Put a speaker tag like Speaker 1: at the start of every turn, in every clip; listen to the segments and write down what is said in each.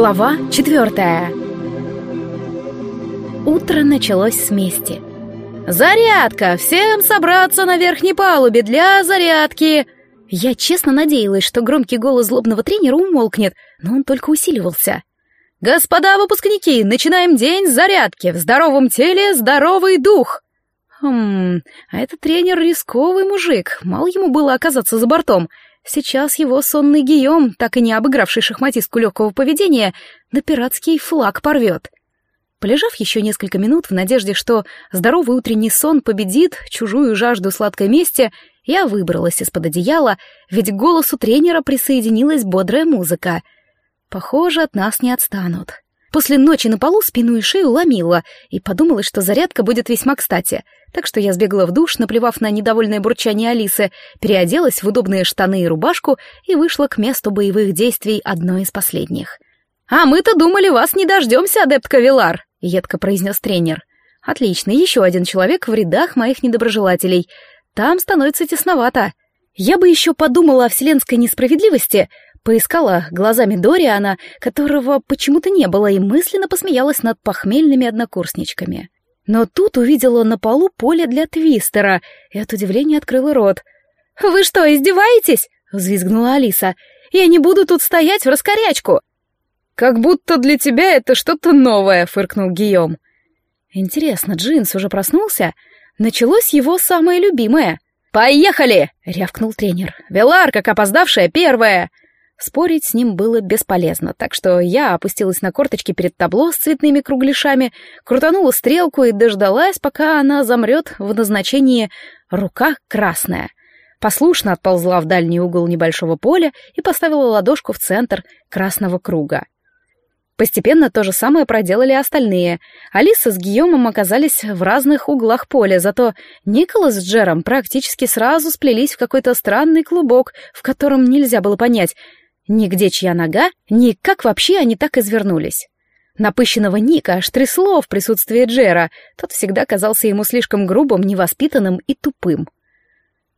Speaker 1: Глава четвертая. Утро началось с мести. «Зарядка! Всем собраться на верхней палубе для зарядки!» Я честно надеялась, что громкий голос злобного тренера умолкнет, но он только усиливался. «Господа выпускники, начинаем день с зарядки! В здоровом теле здоровый дух!» Хм, а этот тренер рисковый мужик, мало ему было оказаться за бортом — Сейчас его сонный Гийом, так и не обыгравший шахматистку легкого поведения, на пиратский флаг порвет. Полежав еще несколько минут в надежде, что здоровый утренний сон победит чужую жажду сладкой мести, я выбралась из-под одеяла, ведь к голосу тренера присоединилась бодрая музыка. Похоже, от нас не отстанут. После ночи на полу спину и шею ломило, и подумалось, что зарядка будет весьма кстати. Так что я сбегала в душ, наплевав на недовольное бурчание Алисы, переоделась в удобные штаны и рубашку и вышла к месту боевых действий одной из последних. «А мы-то думали, вас не дождемся, адептка Вилар», — едко произнес тренер. «Отлично, еще один человек в рядах моих недоброжелателей. Там становится тесновато. Я бы еще подумала о вселенской несправедливости, Поискала глазами Дориана, которого почему-то не было, и мысленно посмеялась над похмельными однокурсничками. Но тут увидела на полу поле для твистера, и от удивления открыла рот. «Вы что, издеваетесь?» — взвизгнула Алиса. «Я не буду тут стоять в раскорячку!» «Как будто для тебя это что-то новое», — фыркнул Гийом. «Интересно, Джинс уже проснулся? Началось его самое любимое». «Поехали!» — рявкнул тренер. «Велар, как опоздавшая, первая!» Спорить с ним было бесполезно, так что я опустилась на корточки перед табло с цветными кругляшами, крутанула стрелку и дождалась, пока она замрет в назначении «рука красная». Послушно отползла в дальний угол небольшого поля и поставила ладошку в центр красного круга. Постепенно то же самое проделали остальные. Алиса с Гийомом оказались в разных углах поля, зато Николас с Джером практически сразу сплелись в какой-то странный клубок, в котором нельзя было понять, ни где чья нога, ни как вообще они так извернулись. Напыщенного Ника аж трясло в присутствии Джера, тот всегда казался ему слишком грубым, невоспитанным и тупым.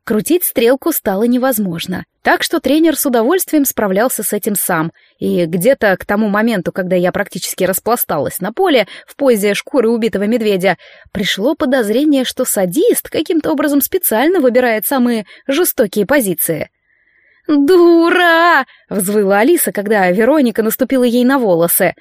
Speaker 1: Крутить стрелку стало невозможно, так что тренер с удовольствием справлялся с этим сам, и где-то к тому моменту, когда я практически распласталась на поле в позе шкуры убитого медведя, пришло подозрение, что садист каким-то образом специально выбирает самые жестокие позиции — «Дура!» — взвыла Алиса, когда Вероника наступила ей на волосы.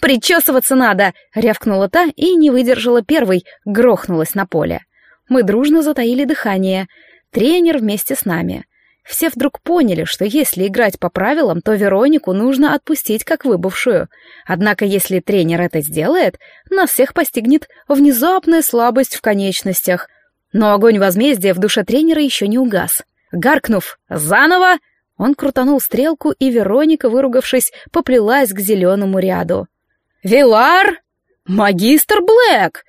Speaker 1: «Причесываться надо!» — рявкнула та и не выдержала первой, грохнулась на поле. Мы дружно затаили дыхание. Тренер вместе с нами. Все вдруг поняли, что если играть по правилам, то Веронику нужно отпустить как выбывшую. Однако если тренер это сделает, нас всех постигнет внезапная слабость в конечностях. Но огонь возмездия в душе тренера еще не угас. Гаркнув «Заново!», он крутанул стрелку, и Вероника, выругавшись, поплелась к зеленому ряду. «Вилар! Магистр Блэк!»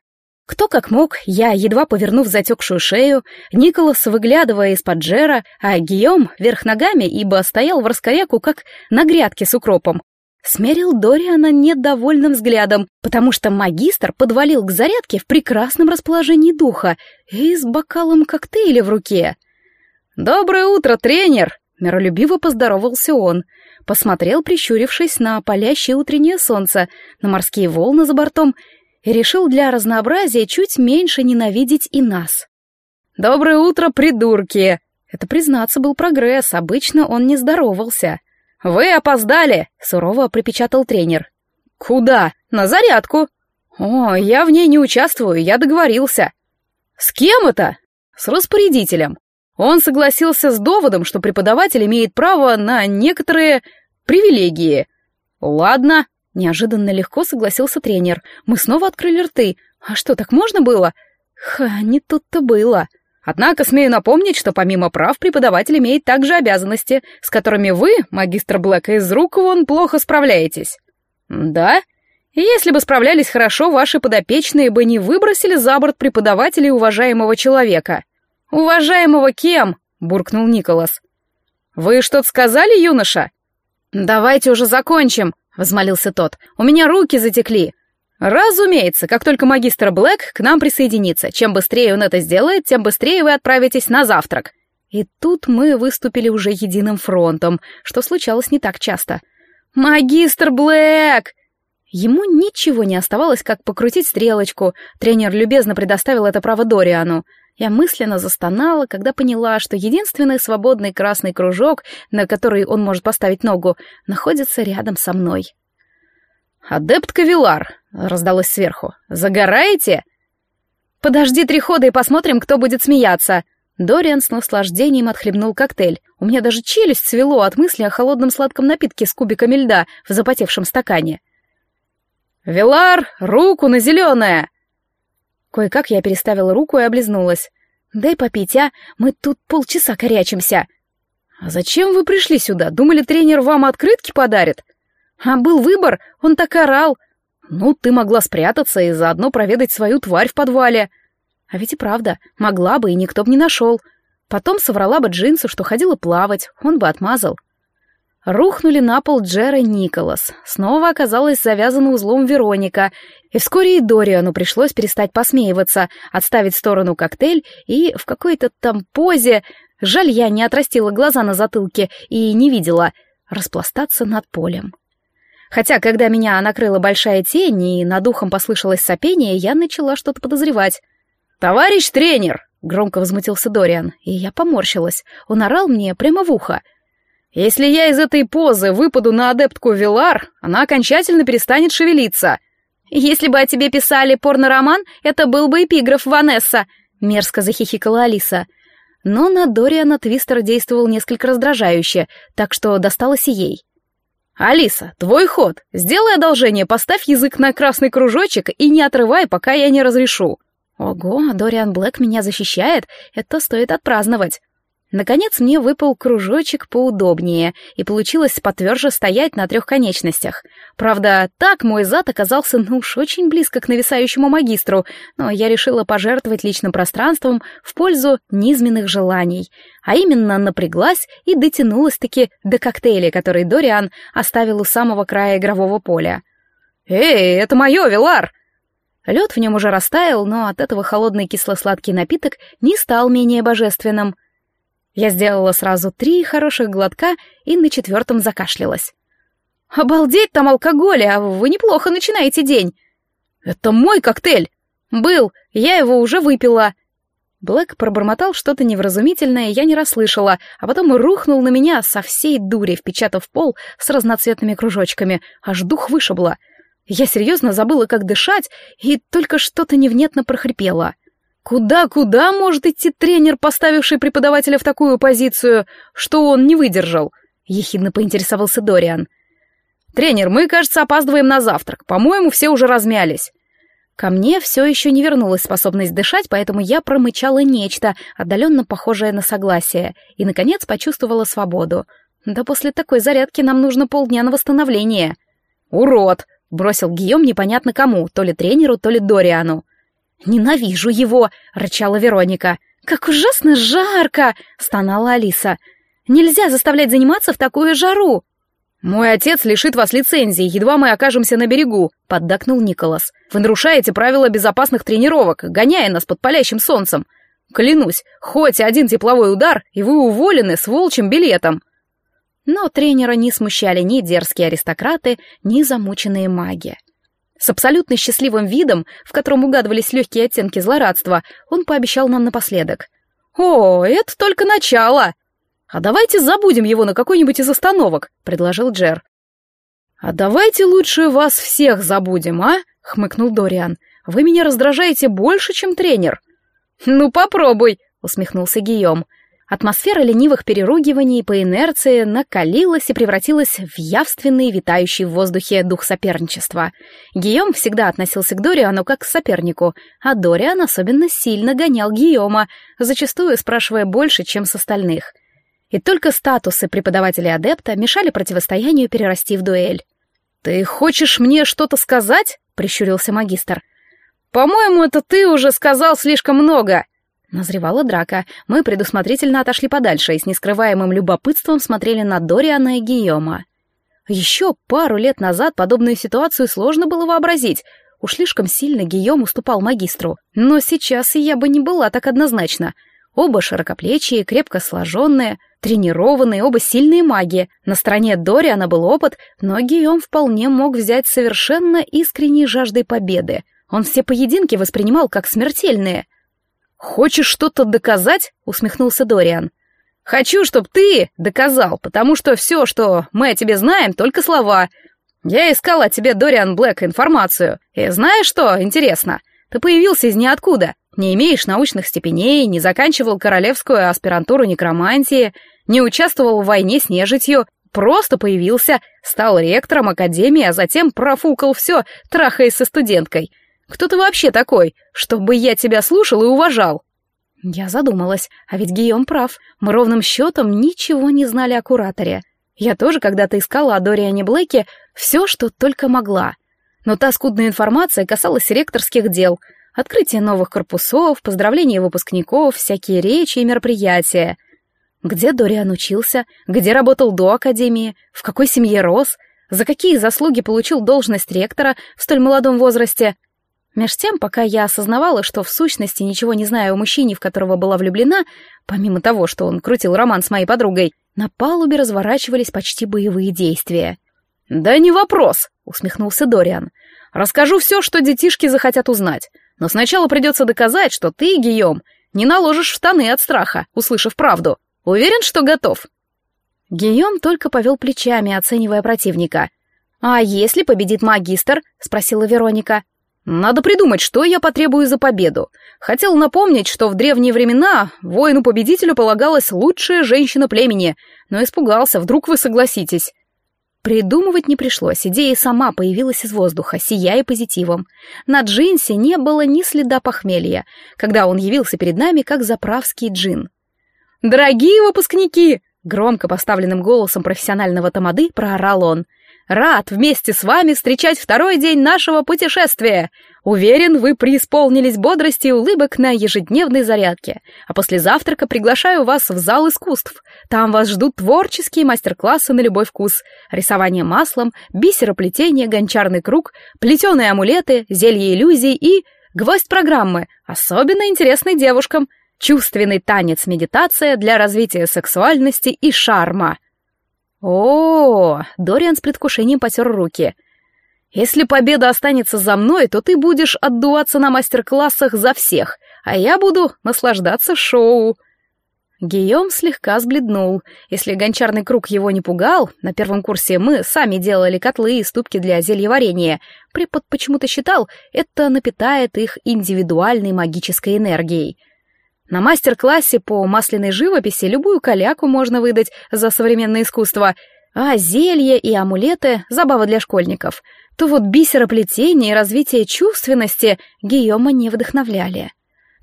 Speaker 1: Кто как мог, я, едва повернув затекшую шею, Николас, выглядывая из-под джера, а Гийом вверх ногами, ибо стоял в раскоряку, как на грядке с укропом, смерил Дориана недовольным взглядом, потому что магистр подвалил к зарядке в прекрасном расположении духа и с бокалом коктейля в руке. «Доброе утро, тренер!» — миролюбиво поздоровался он. Посмотрел, прищурившись на палящее утреннее солнце, на морские волны за бортом, и решил для разнообразия чуть меньше ненавидеть и нас. «Доброе утро, придурки!» Это, признаться, был прогресс, обычно он не здоровался. «Вы опоздали!» — сурово припечатал тренер. «Куда? На зарядку!» «О, я в ней не участвую, я договорился». «С кем это?» «С распорядителем. Он согласился с доводом, что преподаватель имеет право на некоторые привилегии. «Ладно», — неожиданно легко согласился тренер. «Мы снова открыли рты. А что, так можно было?» «Ха, не тут-то было». Однако смею напомнить, что помимо прав преподаватель имеет также обязанности, с которыми вы, магистр Блэк, из рук вон плохо справляетесь. Да? Если бы справлялись хорошо, ваши подопечные бы не выбросили за борт преподавателей уважаемого человека. «Уважаемого кем?» — буркнул Николас. «Вы что-то сказали, юноша?» «Давайте уже закончим», — возмолился тот. «У меня руки затекли». «Разумеется, как только магистр Блэк к нам присоединится. Чем быстрее он это сделает, тем быстрее вы отправитесь на завтрак». И тут мы выступили уже единым фронтом, что случалось не так часто. «Магистр Блэк!» Ему ничего не оставалось, как покрутить стрелочку. Тренер любезно предоставил это право Дориану. Я мысленно застонала, когда поняла, что единственный свободный красный кружок, на который он может поставить ногу, находится рядом со мной. «Адепт Кавилар!» — раздалось сверху. «Загораете?» «Подожди три хода и посмотрим, кто будет смеяться!» Дориан с наслаждением отхлебнул коктейль. У меня даже челюсть свело от мысли о холодном сладком напитке с кубиками льда в запотевшем стакане. «Вилар, руку на зеленое!» Кое-как я переставила руку и облизнулась. «Дай попить, а? Мы тут полчаса корячимся». «А зачем вы пришли сюда? Думали, тренер вам открытки подарит?» «А был выбор, он так орал». «Ну, ты могла спрятаться и заодно проведать свою тварь в подвале». А ведь и правда, могла бы, и никто бы не нашел. Потом соврала бы Джинсу, что ходила плавать, он бы отмазал. Рухнули на пол Джера Николас. Снова оказалась завязана узлом Вероника. И вскоре и Дориану пришлось перестать посмеиваться, отставить в сторону коктейль и в какой-то там позе... Жаль, я не отрастила глаза на затылке и не видела. Распластаться над полем. Хотя, когда меня накрыла большая тень и над ухом послышалось сопение, я начала что-то подозревать. «Товарищ тренер!» — громко возмутился Дориан, и я поморщилась. Он орал мне прямо в ухо — если я из этой позы выпаду на адептку Вилар, она окончательно перестанет шевелиться. Если бы о тебе писали порно-роман, это был бы эпиграф Ванесса, мерзко захихикала Алиса. Но на Дориана Твистер действовал несколько раздражающе, так что досталось и ей. «Алиса, твой ход. Сделай одолжение, поставь язык на красный кружочек и не отрывай, пока я не разрешу». «Ого, Дориан Блэк меня защищает, это стоит отпраздновать». Наконец мне выпал кружочек поудобнее, и получилось потверже стоять на трех конечностях. Правда, так мой зад оказался ну уж очень близко к нависающему магистру, но я решила пожертвовать личным пространством в пользу низменных желаний, а именно напряглась и дотянулась-таки до коктейля, который Дориан оставил у самого края игрового поля. «Эй, это мое, Вилар!» Лед в нем уже растаял, но от этого холодный кисло-сладкий напиток не стал менее божественным — я сделала сразу три хороших глотка и на четвертом закашлялась. «Обалдеть там алкоголя, а вы неплохо начинаете день!» «Это мой коктейль!» «Был, я его уже выпила!» Блэк пробормотал что-то невразумительное, я не расслышала, а потом рухнул на меня со всей дури, впечатав пол с разноцветными кружочками, аж дух вышибло. Я серьезно забыла, как дышать, и только что-то невнятно прохрипела. Куда-куда может идти тренер, поставивший преподавателя в такую позицию, что он не выдержал? Ехидно поинтересовался Дориан. Тренер, мы, кажется, опаздываем на завтрак. По-моему, все уже размялись. Ко мне все еще не вернулась способность дышать, поэтому я промычала нечто, отдаленно похожее на согласие, и, наконец, почувствовала свободу. Да после такой зарядки нам нужно полдня на восстановление. «Урод!» — бросил Гийом непонятно кому, то ли тренеру, то ли Дориану. «Ненавижу его!» — рычала Вероника. «Как ужасно жарко!» — стонала Алиса. «Нельзя заставлять заниматься в такую жару!» «Мой отец лишит вас лицензии, едва мы окажемся на берегу», — поддакнул Николас. «Вы нарушаете правила безопасных тренировок, гоняя нас под палящим солнцем. Клянусь, хоть один тепловой удар, и вы уволены с волчьим билетом». Но тренера не смущали ни дерзкие аристократы, ни замученные маги. С абсолютно счастливым видом, в котором угадывались легкие оттенки злорадства, он пообещал нам напоследок. «О, это только начало!» «А давайте забудем его на какой-нибудь из остановок», — предложил Джер. «А давайте лучше вас всех забудем, а?» — хмыкнул Дориан. «Вы меня раздражаете больше, чем тренер». «Ну, попробуй», — усмехнулся Гийом. Атмосфера ленивых переругиваний по инерции накалилась и превратилась в явственный, витающий в воздухе дух соперничества. Гийом всегда относился к Дориану как к сопернику, а Дориан особенно сильно гонял Гийома, зачастую спрашивая больше, чем с остальных. И только статусы преподавателя-адепта мешали противостоянию перерасти в дуэль. «Ты хочешь мне что-то сказать?» — прищурился магистр. «По-моему, это ты уже сказал слишком много», Назревала драка. Мы предусмотрительно отошли подальше и с нескрываемым любопытством смотрели на Дориана и Гийома. Еще пару лет назад подобную ситуацию сложно было вообразить. Уж слишком сильно Гийом уступал магистру. Но сейчас я бы не была так однозначна. Оба широкоплечие, крепко сложенные. Тренированные, оба сильные маги. На стороне Дориана был опыт, но Гийом вполне мог взять совершенно искренней жаждой победы. Он все поединки воспринимал как смертельные. «Хочешь что-то доказать?» — усмехнулся Дориан. «Хочу, чтобы ты доказал, потому что все, что мы о тебе знаем, только слова. Я искал о тебе, Дориан Блэк, информацию. И знаешь что, интересно, ты появился из ниоткуда, не имеешь научных степеней, не заканчивал королевскую аспирантуру некромантии, не участвовал в войне с нежитью, просто появился, стал ректором академии, а затем профукал все, трахаясь со студенткой. Кто ты вообще такой, чтобы я тебя слушал и уважал?» Я задумалась, а ведь Гийом прав, мы ровным счетом ничего не знали о кураторе. Я тоже когда-то искала о Дориане Блэке все, что только могла. Но та скудная информация касалась ректорских дел, открытия новых корпусов, поздравления выпускников, всякие речи и мероприятия. Где Дориан учился, где работал до академии, в какой семье рос, за какие заслуги получил должность ректора в столь молодом возрасте. Меж тем, пока я осознавала, что в сущности ничего не знаю о мужчине, в которого была влюблена, помимо того, что он крутил роман с моей подругой, на палубе разворачивались почти боевые действия. «Да не вопрос», — усмехнулся Дориан. «Расскажу все, что детишки захотят узнать. Но сначала придется доказать, что ты, Гийом, не наложишь штаны от страха, услышав правду. Уверен, что готов?» Гийом только повел плечами, оценивая противника. «А если победит магистр?» — спросила Вероника. «Надо придумать, что я потребую за победу. Хотел напомнить, что в древние времена воину-победителю полагалась лучшая женщина племени, но испугался, вдруг вы согласитесь». Придумывать не пришлось, идея сама появилась из воздуха, сияя позитивом. На Джинсе не было ни следа похмелья, когда он явился перед нами как заправский джин. «Дорогие выпускники!» — громко поставленным голосом профессионального тамады проорал он. «Рад вместе с вами встречать второй день нашего путешествия. Уверен, вы преисполнились бодрости и улыбок на ежедневной зарядке. А после завтрака приглашаю вас в зал искусств. Там вас ждут творческие мастер-классы на любой вкус. Рисование маслом, бисероплетение, гончарный круг, плетеные амулеты, зелье иллюзий и... Гвоздь программы, особенно интересный девушкам — Чувственный танец-медитация для развития сексуальности и шарма. О, Дориан с предвкушением потер руки. Если победа останется за мной, то ты будешь отдуваться на мастер-классах за всех, а я буду наслаждаться шоу. Гийом слегка сбледнул. Если гончарный круг его не пугал, на первом курсе мы сами делали котлы и ступки для зельеварения. Препод почему-то считал, это напитает их индивидуальной магической энергией — на мастер-классе по масляной живописи любую каляку можно выдать за современное искусство, а зелья и амулеты — забава для школьников. То вот бисероплетение и развитие чувственности Гийома не вдохновляли.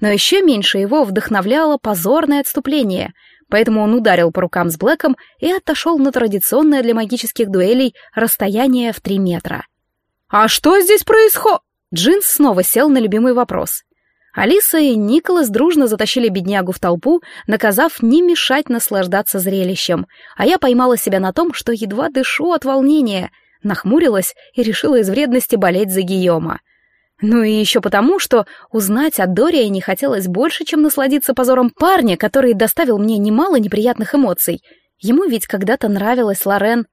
Speaker 1: Но еще меньше его вдохновляло позорное отступление, поэтому он ударил по рукам с Блэком и отошел на традиционное для магических дуэлей расстояние в три метра. «А что здесь происходит?» Джинс снова сел на любимый вопрос. Алиса и Николас дружно затащили беднягу в толпу, наказав не мешать наслаждаться зрелищем, а я поймала себя на том, что едва дышу от волнения, нахмурилась и решила из вредности болеть за Гийома. Ну и еще потому, что узнать о Доре не хотелось больше, чем насладиться позором парня, который доставил мне немало неприятных эмоций. Ему ведь когда-то нравилась Лорен.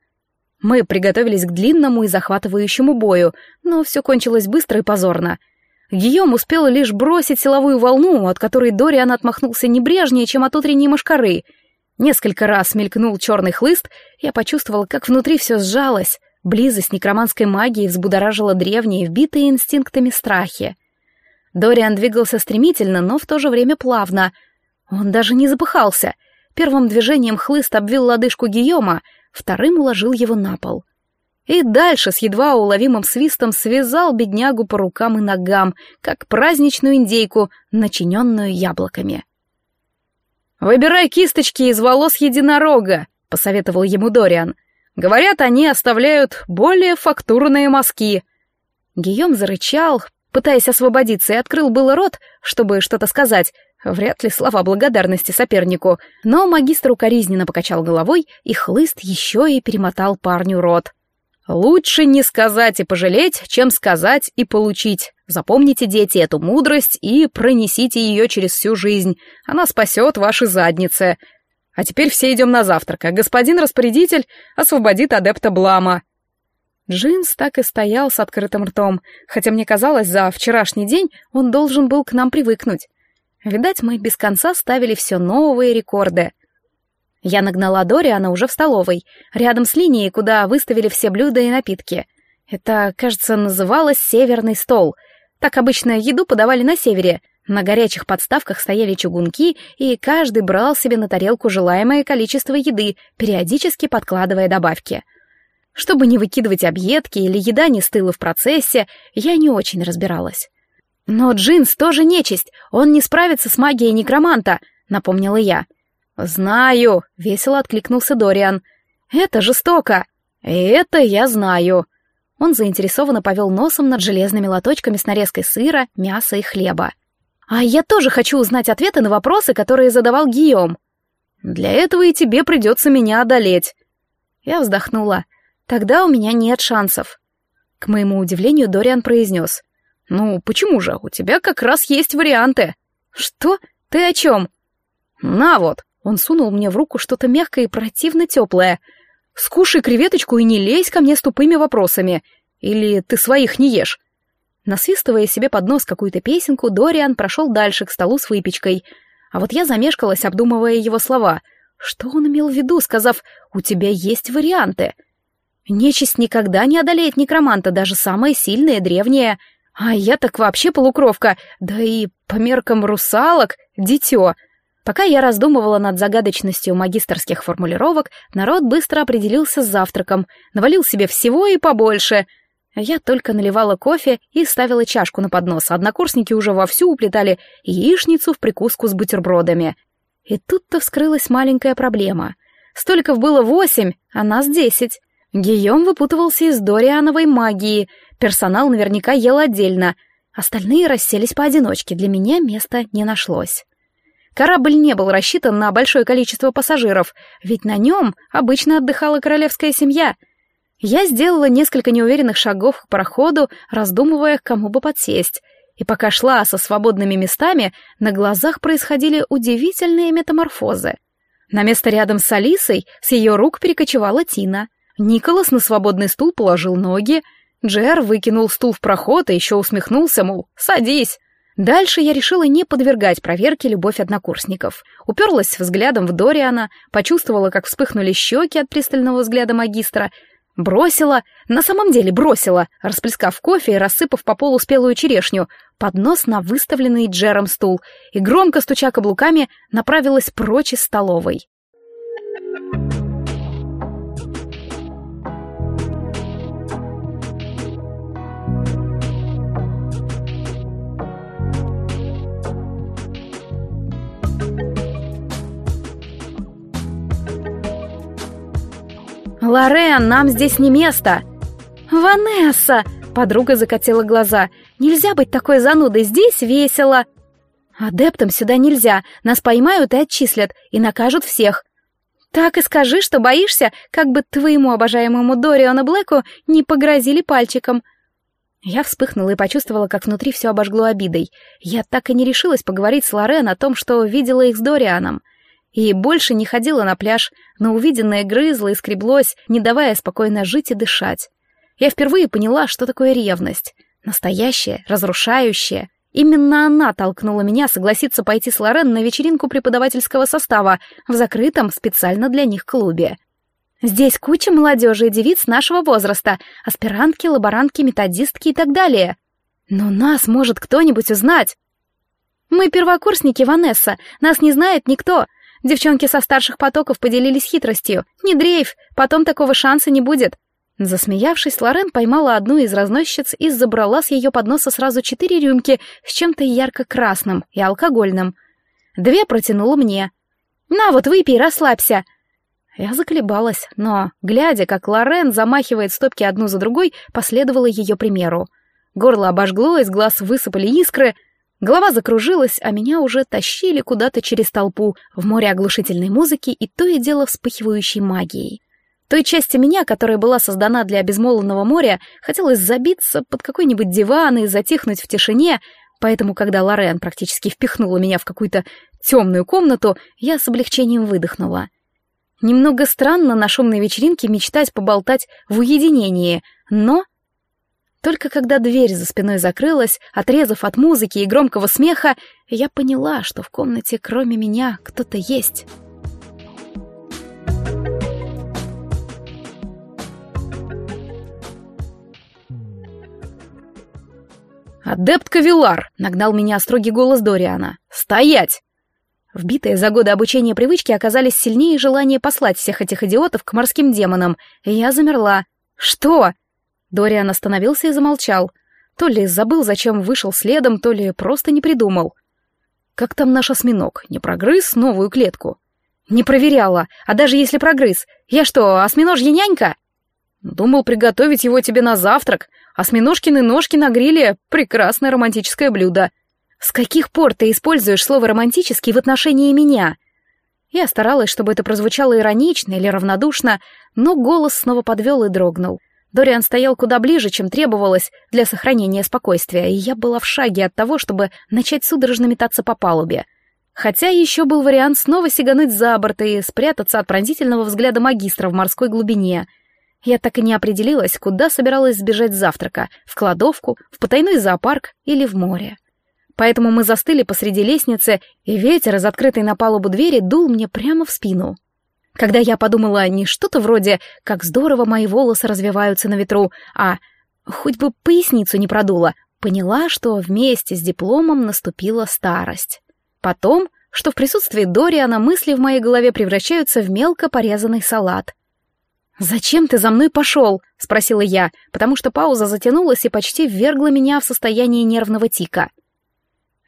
Speaker 1: Мы приготовились к длинному и захватывающему бою, но все кончилось быстро и позорно — Гийом успел лишь бросить силовую волну, от которой Дориан отмахнулся небрежнее, чем от утренней мошкары. Несколько раз мелькнул черный хлыст, я почувствовал, как внутри все сжалось. Близость некроманской магии взбудоражила древние, вбитые инстинктами страхи. Дориан двигался стремительно, но в то же время плавно. Он даже не запыхался. Первым движением хлыст обвил лодыжку Гийома, вторым уложил его на пол и дальше с едва уловимым свистом связал беднягу по рукам и ногам, как праздничную индейку, начиненную яблоками. «Выбирай кисточки из волос единорога», — посоветовал ему Дориан. «Говорят, они оставляют более фактурные мазки». Гийом зарычал, пытаясь освободиться, и открыл было рот, чтобы что-то сказать, вряд ли слова благодарности сопернику, но магистр укоризненно покачал головой, и хлыст еще и перемотал парню рот. Лучше не сказать и пожалеть, чем сказать и получить. Запомните, дети, эту мудрость и пронесите ее через всю жизнь. Она спасет ваши задницы.
Speaker 2: А теперь все идем на завтрак, а господин распорядитель освободит адепта Блама». Джинс так и стоял с открытым ртом, хотя мне казалось, за вчерашний день он должен был к нам привыкнуть. Видать, мы без конца ставили все новые рекорды. Я нагнала Дориана уже в столовой, рядом с линией, куда выставили все блюда и напитки. Это, кажется, называлось «северный стол». Так обычно еду подавали на севере. На горячих подставках стояли чугунки, и каждый брал себе на тарелку желаемое количество еды, периодически подкладывая добавки — чтобы не выкидывать объедки или еда не стыла в процессе, я не очень разбиралась. «Но Джинс тоже нечисть, он не справится с магией некроманта», — напомнила я. «Знаю», — весело откликнулся Дориан. «Это жестоко». «И это я знаю». Он заинтересованно повел носом над железными лоточками с нарезкой сыра, мяса и хлеба. «А я тоже хочу узнать ответы на вопросы, которые задавал Гийом». «Для этого и тебе придется меня одолеть». Я вздохнула. Тогда у меня нет шансов. К моему удивлению, Дориан произнес. «Ну, почему же? У тебя как раз есть варианты». «Что? Ты о чем?» «На вот!» Он сунул мне в руку что-то мягкое и противно теплое. «Скушай креветочку и не лезь ко мне с тупыми вопросами. Или ты своих не ешь?» Насвистывая себе под нос какую-то песенку, Дориан прошел дальше к столу с выпечкой. А вот я замешкалась, обдумывая его слова. Что он имел в виду, сказав «У тебя есть варианты»? Нечисть никогда не одолеет некроманта, даже самая сильная, древняя. А я так вообще полукровка, да и по меркам русалок — дитё. Пока я раздумывала над загадочностью магистрских формулировок, народ быстро определился с завтраком, навалил себе всего и побольше. Я только наливала кофе и ставила чашку на поднос, однокурсники уже вовсю уплетали яичницу в прикуску с бутербродами. И тут-то вскрылась маленькая проблема. Столиков было восемь, а нас десять. Гийом выпутывался из Дориановой магии, персонал наверняка ел отдельно, остальные расселись поодиночке, для меня места не нашлось. Корабль не был рассчитан на большое количество пассажиров, ведь на нем обычно отдыхала королевская семья. Я сделала несколько неуверенных шагов к пароходу, раздумывая, кому бы подсесть, и пока шла со свободными местами, на глазах происходили удивительные метаморфозы. На место рядом с Алисой с ее рук перекочевала Тина — Николас на свободный стул положил ноги, Джер выкинул стул в проход и еще усмехнулся, мол, садись. Дальше я решила не подвергать проверке любовь однокурсников. Уперлась взглядом в Дориана, почувствовала, как вспыхнули щеки от пристального взгляда магистра, бросила, на самом деле бросила, расплескав кофе и рассыпав по полу спелую черешню, поднос на выставленный Джером стул и, громко стуча каблуками, направилась прочь из столовой.
Speaker 1: «Лорен, нам здесь не место!» «Ванесса!» — подруга закатила глаза. «Нельзя быть такой занудой, здесь весело!» «Адептам сюда нельзя, нас поймают и отчислят, и накажут всех!» «Так и скажи, что боишься, как бы твоему обожаемому Дориану Блэку не погрозили пальчиком!» Я вспыхнула и почувствовала, как внутри все обожгло обидой. Я так и не решилась поговорить с Лорен о том, что видела их с Дорианом — и больше не ходила на пляж, но увиденное грызло и скреблось, не давая спокойно жить и дышать. Я впервые поняла, что такое ревность. Настоящая, разрушающая. Именно она толкнула меня согласиться пойти с Лорен на вечеринку преподавательского состава в закрытом специально для них клубе. Здесь куча молодежи и девиц нашего возраста, аспирантки, лаборантки, методистки и так далее. Но нас может кто-нибудь узнать. Мы первокурсники, Ванесса, нас не знает никто. Девчонки со старших потоков поделились хитростью. Не дрейф, потом такого шанса не будет. Засмеявшись, Лорен поймала одну из разносчиц и забрала с ее подноса сразу четыре рюмки с чем-то ярко-красным и алкогольным. Две протянула мне. «На вот, выпей, расслабься!» Я заколебалась, но, глядя, как Лорен замахивает стопки одну за другой, последовала ее примеру. Горло обожгло, из глаз высыпали искры — Голова закружилась, а меня уже тащили куда-то через толпу, в море оглушительной музыки и то и дело вспыхивающей магией. Той части меня, которая была создана для безмолвного моря, хотелось забиться под какой-нибудь диван и затихнуть в тишине, Поэтому, когда Лорен практически впихнула меня в какую-то темную комнату, я с облегчением выдохнула. Немного странно на шумной вечеринке мечтать поболтать в уединении, но... Только когда дверь за спиной закрылась, отрезав от музыки и громкого смеха, я поняла, что в комнате кроме меня кто-то есть.
Speaker 2: «Адептка Вилар!» — нагнал меня строгий голос Дориана. «Стоять!»
Speaker 1: Вбитые за годы обучения привычки оказались сильнее желания послать всех этих идиотов к морским демонам, и я замерла. «Что?» Дориан остановился и замолчал. То ли забыл, зачем вышел следом, то ли просто не придумал.
Speaker 2: «Как там наш осьминог? Не прогрыз новую клетку?»
Speaker 1: «Не проверяла. А даже если прогрыз, я что, осьминожья нянька?»
Speaker 2: «Думал приготовить его тебе на завтрак, Осьминожкины ножки на гриле — прекрасное романтическое блюдо.
Speaker 1: С каких пор ты используешь слово «романтический» в отношении меня? Я старалась, чтобы это прозвучало иронично или равнодушно, но голос снова подвел и дрогнул. Дориан стоял куда ближе, чем требовалось для сохранения спокойствия, и я была в шаге от того, чтобы начать судорожно метаться по палубе. Хотя еще был вариант снова сигануть за борт и спрятаться от пронзительного взгляда магистра в морской глубине — я так и не определилась, куда собиралась сбежать завтрака — в кладовку, в потайной зоопарк или в море. Поэтому мы застыли посреди лестницы, и ветер из открытой на палубу двери дул мне прямо в спину. Когда я подумала не что-то вроде «как здорово мои волосы развиваются на ветру», а «хоть бы поясницу не продуло», поняла, что вместе с дипломом наступила старость. Потом, что в присутствии Дориана мысли в моей голове превращаются в мелко порезанный салат. «Зачем ты за мной пошел?» — спросила я, потому что пауза затянулась и почти ввергла меня в состояние нервного тика.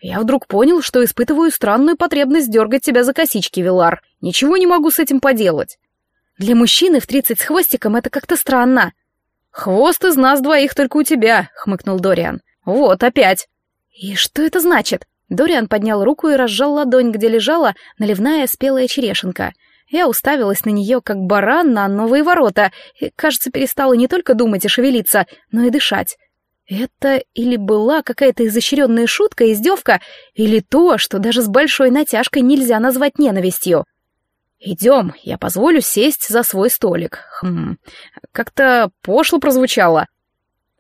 Speaker 2: «Я вдруг понял, что испытываю странную потребность дергать тебя за косички, Вилар. Ничего не могу с этим поделать».
Speaker 1: «Для мужчины в тридцать с хвостиком это как-то странно».
Speaker 2: «Хвост из нас двоих только у тебя», — хмыкнул Дориан. «Вот, опять».
Speaker 1: «И что это значит?» Дориан поднял руку и разжал ладонь, где лежала наливная спелая черешенка — я уставилась на нее, как баран на новые ворота, и, кажется, перестала не только думать и шевелиться, но и дышать. Это или была какая-то изощренная шутка, издевка, или то, что даже с большой натяжкой нельзя назвать ненавистью.
Speaker 2: «Идем, я позволю сесть за свой столик». Хм, как-то пошло прозвучало.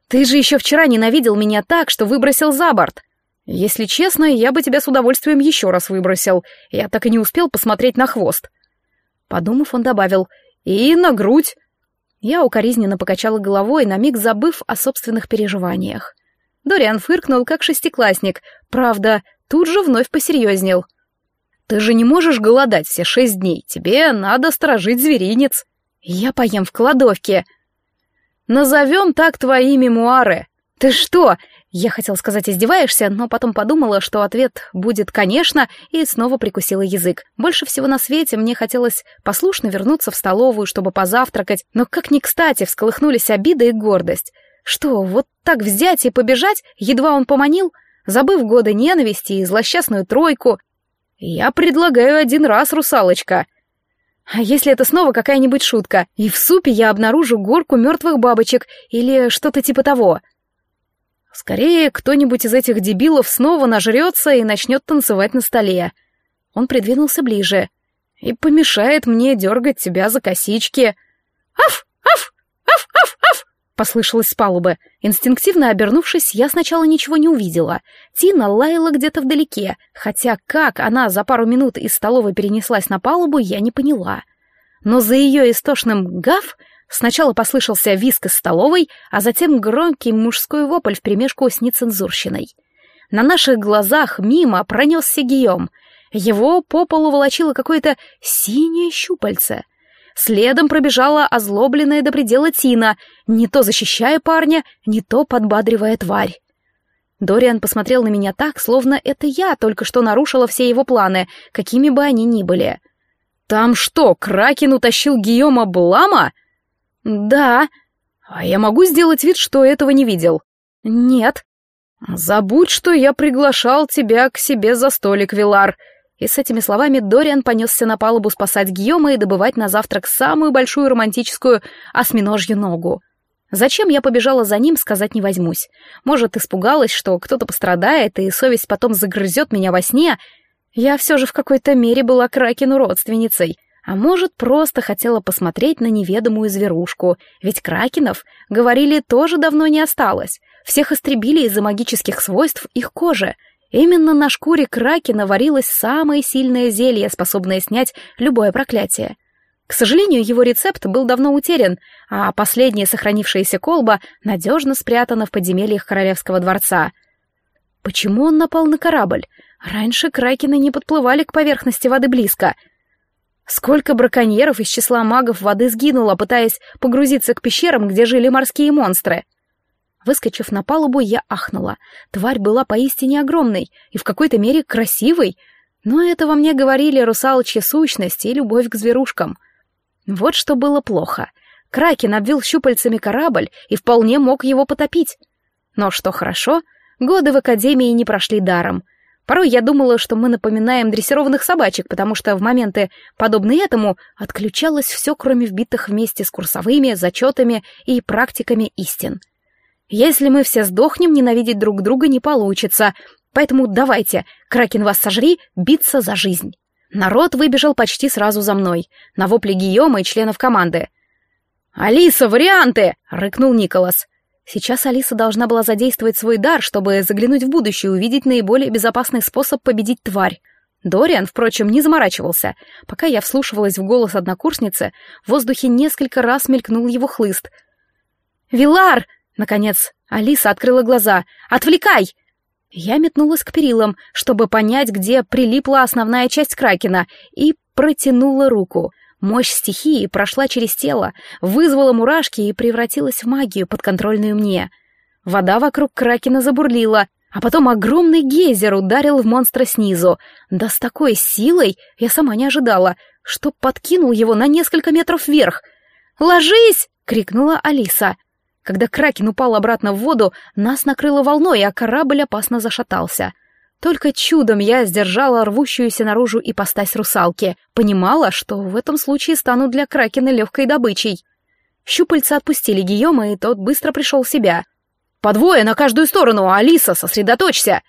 Speaker 1: «Ты же еще вчера ненавидел меня так, что выбросил за борт».
Speaker 2: «Если честно, я бы тебя с удовольствием еще раз выбросил. Я так и не успел посмотреть на хвост».
Speaker 1: Подумав, он добавил «И на грудь». Я укоризненно покачала головой, на миг забыв о собственных переживаниях. Дориан фыркнул, как шестиклассник, правда, тут же вновь посерьезнел.
Speaker 2: «Ты же не можешь голодать все шесть дней, тебе надо сторожить зверинец».
Speaker 1: «Я поем в кладовке».
Speaker 2: «Назовем так твои мемуары».
Speaker 1: «Ты что, я хотела сказать «издеваешься», но потом подумала, что ответ будет «конечно», и снова прикусила язык. Больше всего на свете мне хотелось послушно вернуться в столовую, чтобы позавтракать, но как ни кстати всколыхнулись обида и гордость. Что, вот так взять и побежать, едва он поманил, забыв годы ненависти и злосчастную тройку?
Speaker 2: Я предлагаю один раз, русалочка.
Speaker 1: А если это снова какая-нибудь шутка, и в супе я обнаружу горку мертвых бабочек или что-то типа того —
Speaker 2: Скорее, кто-нибудь из этих дебилов снова нажрется и начнет танцевать на столе. Он придвинулся ближе. И помешает мне дергать тебя за косички.
Speaker 1: «Аф! Аф! Аф! Аф! Аф!» послышалось с палубы. Инстинктивно обернувшись, я сначала ничего не увидела. Тина лаяла где-то вдалеке, хотя как она за пару минут из столовой перенеслась на палубу, я не поняла. Но за ее истошным «гав» Сначала послышался виск из столовой, а затем громкий мужской вопль вперемешку с нецензурщиной. На наших глазах мимо пронесся Гийом. Его по полу волочило какое-то синее щупальце. Следом пробежала озлобленная до предела Тина, не то защищая парня, не то подбадривая тварь. Дориан посмотрел на меня так, словно это я только что нарушила все его планы, какими бы они ни были.
Speaker 2: «Там что, Кракен утащил Гийома Блама?»
Speaker 1: «Да».
Speaker 2: «А я могу сделать вид, что этого не видел?»
Speaker 1: «Нет».
Speaker 2: «Забудь, что я приглашал тебя к себе за столик, Вилар».
Speaker 1: И с этими словами Дориан понесся на палубу спасать Гийома и добывать на завтрак самую большую романтическую осьминожью ногу. Зачем я побежала за ним, сказать не возьмусь. Может, испугалась, что кто-то пострадает, и совесть потом загрызет меня во сне. Я все же в какой-то мере была Кракену родственницей. А может, просто хотела посмотреть на неведомую зверушку, ведь кракенов, говорили, тоже давно не осталось. Всех истребили из-за магических свойств их кожи. Именно на шкуре кракена варилось самое сильное зелье, способное снять любое проклятие. К сожалению, его рецепт был давно утерян, а последняя сохранившаяся колба надежно спрятана в подземельях королевского дворца. Почему он напал на корабль? Раньше кракены не подплывали к поверхности воды близко. Сколько браконьеров из числа магов воды сгинуло, пытаясь погрузиться к пещерам, где жили морские монстры? Выскочив на палубу, я ахнула. Тварь была поистине огромной и в какой-то мере красивой, но это во мне говорили русалочья сущность и любовь к зверушкам — вот что было плохо. Кракен обвил щупальцами корабль и вполне мог его потопить. Но что хорошо, годы в Академии не прошли даром. Порой я думала, что мы напоминаем дрессированных собачек, потому что в моменты, подобные этому, отключалось все, кроме вбитых вместе с курсовыми, зачетами и практиками истин. Если мы все сдохнем, ненавидеть друг друга не получится, поэтому давайте, Кракен вас сожри, биться за жизнь. Народ выбежал почти сразу за мной, на вопли Гийома и членов команды. «Алиса, варианты!» — рыкнул Николас. Сейчас Алиса должна была задействовать свой дар, чтобы заглянуть в будущее и увидеть наиболее безопасный способ победить тварь. Дориан, впрочем, не заморачивался. Пока я вслушивалась в голос однокурсницы, в воздухе несколько раз мелькнул его хлыст. «Вилар!» — наконец Алиса открыла глаза. «Отвлекай!» Я метнулась к перилам, чтобы понять, где прилипла основная часть кракена, и протянула руку. Мощь стихии прошла через тело, вызвала мурашки и превратилась в магию, подконтрольную мне. Вода вокруг кракена забурлила, а потом огромный гейзер ударил в монстра снизу. Да с такой силой я сама не ожидала, что подкинул его на несколько метров вверх. «Ложись!» — крикнула Алиса. Когда Кракен упал обратно в воду, нас накрыло волной, а корабль опасно зашатался. Только чудом я сдержала рвущуюся наружу ипостась русалки. Понимала, что в этом случае стану для Кракена легкой добычей. Щупальца отпустили Гийома, и тот быстро пришел в себя. «По двое на каждую сторону, Алиса, сосредоточься!»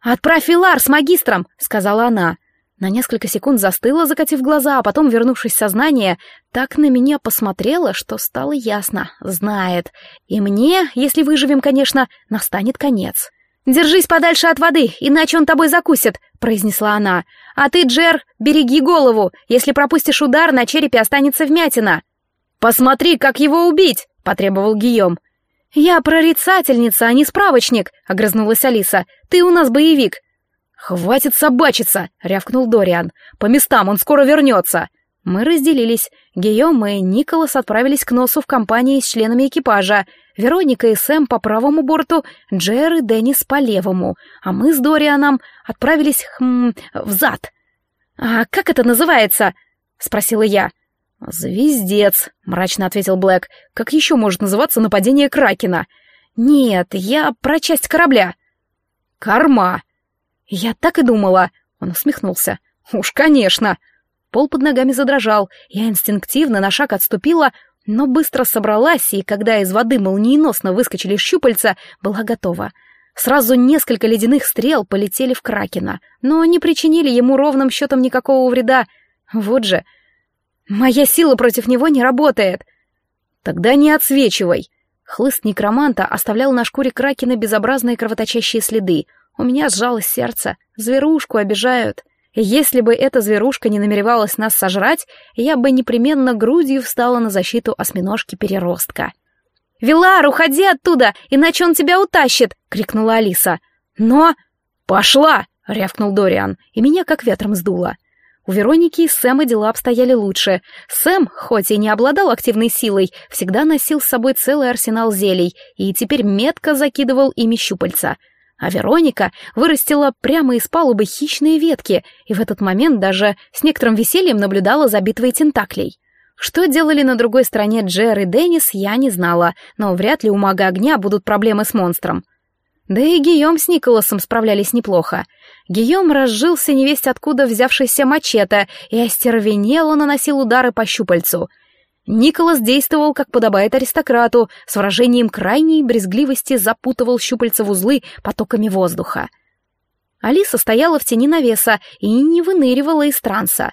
Speaker 1: «Отправь Вилар с магистром!» — сказала она. На несколько секунд застыла, закатив глаза, а потом, вернувшись в сознание, так на меня посмотрела, что стало ясно. Знает. И мне, если выживем, конечно, настанет конец. «Держись подальше от воды, иначе он тобой закусит», — произнесла она. «А ты, Джер, береги голову. Если пропустишь удар, на черепе останется вмятина». «Посмотри, как его убить!» — потребовал Гийом. «Я прорицательница, а не справочник», — огрызнулась Алиса. «Ты у нас боевик. «Хватит собачиться!» — рявкнул Дориан. «По местам, он скоро вернется!» Мы разделились. Гийом и Николас отправились к носу в компании с членами экипажа. Вероника и Сэм по правому борту, Джер и Деннис по левому, а мы с Дорианом отправились, хм, взад. «А как это называется?» — спросила я. «Звездец», — мрачно ответил Блэк. «Как еще может называться нападение Кракена?» «Нет, я про часть корабля». «Корма», «Я так и думала!» — он усмехнулся. «Уж, конечно!» Пол под ногами задрожал, я инстинктивно на шаг отступила, но быстро собралась, и когда из воды молниеносно выскочили щупальца, была готова. Сразу несколько ледяных стрел полетели в Кракена, но не причинили ему ровным счетом никакого вреда. Вот же. Моя сила против него не работает. Тогда не отсвечивай. Хлыст некроманта оставлял на шкуре Кракена безобразные кровоточащие следы. У меня сжалось сердце. Зверушку обижают. Если бы эта зверушка не намеревалась нас сожрать, я бы непременно грудью встала на защиту осьминожки-переростка. «Вилар, уходи оттуда, иначе он тебя утащит!» — крикнула Алиса. «Но...» «Пошла!» — рявкнул Дориан, и меня как ветром сдуло. У Вероники и Сэма дела обстояли лучше. Сэм, хоть и не обладал активной силой, всегда носил с собой целый арсенал зелий и теперь метко закидывал ими щупальца — а Вероника вырастила прямо из палубы хищные ветки и в этот момент даже с некоторым весельем наблюдала за битвой тентаклей. Что делали на другой стороне Джер и Деннис, я не знала, но вряд ли у мага огня будут проблемы с монстром. Да и Гийом с Николасом справлялись неплохо. Гийом разжился невесть откуда взявшийся мачете и остервенело наносил удары по щупальцу. Николас действовал, как подобает аристократу, с выражением крайней брезгливости запутывал щупальца в узлы потоками воздуха. Алиса стояла в тени навеса и не выныривала из транса.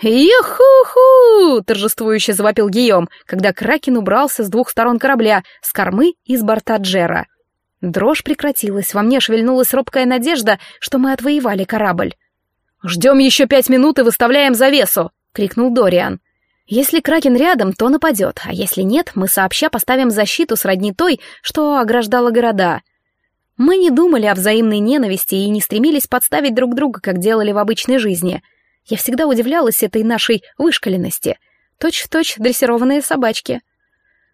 Speaker 1: «Еху-ху!» — торжествующе завопил Гийом, когда Кракен убрался с двух сторон корабля, с кормы и с борта Джера. Дрожь прекратилась, во мне шевельнулась робкая надежда, что мы отвоевали корабль. «Ждем еще пять минут и выставляем завесу!» — крикнул Дориан. «Если Кракен рядом, то нападет, а если нет, мы сообща поставим защиту сродни той, что ограждала города». Мы не думали о взаимной ненависти и не стремились подставить друг друга, как делали в обычной жизни. Я всегда удивлялась этой нашей вышкаленности. Точь-в-точь дрессированные собачки.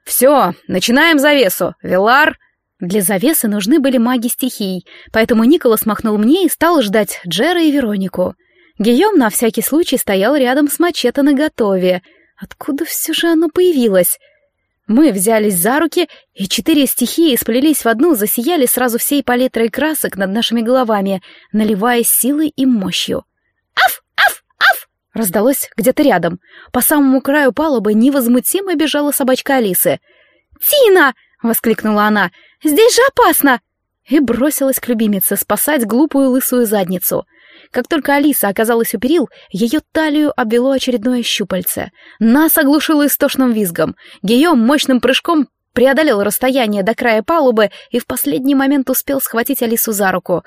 Speaker 1: «Все, начинаем завесу. Вилар...» Для завесы нужны были маги стихий, поэтому Николас махнул мне и стал ждать Джера и Веронику. Гийом на всякий случай стоял рядом с мачете наготове. Откуда все же оно появилось? Мы взялись за руки, и четыре стихии сплелись в одну, засияли сразу всей палитрой красок над нашими головами, наливаясь силой и мощью. «Аф! Аф! Аф!» раздалось где-то рядом. По самому краю палубы невозмутимо бежала собачка Алисы. «Тина!» — воскликнула она. «Здесь же опасно!» И бросилась к любимице спасать глупую лысую задницу. Как только Алиса оказалась у перил, ее талию обвело очередное щупальце. Нас оглушило истошным визгом. Гийом мощным прыжком преодолел расстояние до края палубы и в последний момент успел схватить Алису за руку.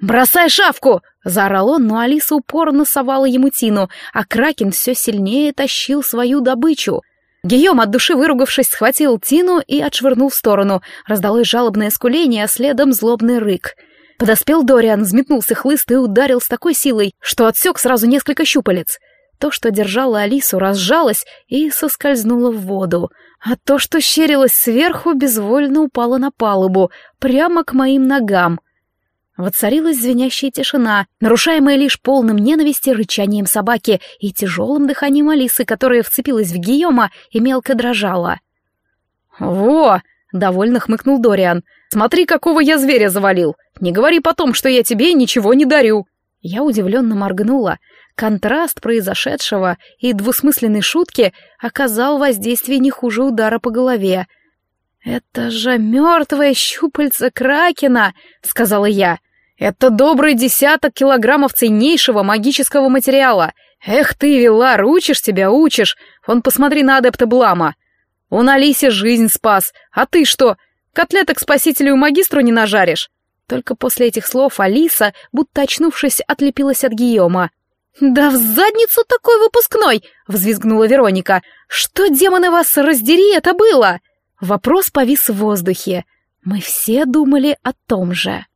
Speaker 1: «Бросай шавку!» — заорал он, но Алиса упорно совала ему тину, а Кракен все сильнее тащил свою добычу. Гийом, от души выругавшись, схватил Тину и отшвырнул в сторону. Раздалось жалобное скуление, а следом злобный рык. Подоспел Дориан, взметнулся хлыст и ударил с такой силой, что отсек сразу несколько щупалец. То, что держало Алису, разжалось и соскользнуло в воду, а то, что щерилось сверху, безвольно упало на палубу, прямо к моим ногам — Воцарилась звенящая тишина, нарушаемая лишь полным ненависти рычанием собаки и тяжелым дыханием Алисы, которая вцепилась в Гийома и мелко дрожала. «Во!» — довольно хмыкнул Дориан. «Смотри, какого я зверя завалил! Не говори потом, что я тебе ничего не дарю!» Я удивленно моргнула. Контраст произошедшего и двусмысленной шутки оказал воздействие не хуже удара по голове. «Это же мертвое щупальце Кракена!» — сказала я. Это добрый десяток килограммов ценнейшего магического материала. Эх ты, Вилар, учишь тебя, учишь. Вон посмотри на адепта Блама. Он Алисе жизнь спас. А ты что, котлеток спасителю и магистру не нажаришь? Только после этих слов Алиса, будто очнувшись, отлепилась от Гийома. «Да в задницу такой выпускной!» — взвизгнула Вероника. «Что, демоны, вас раздери, это было?» Вопрос повис в воздухе. Мы все думали о том же.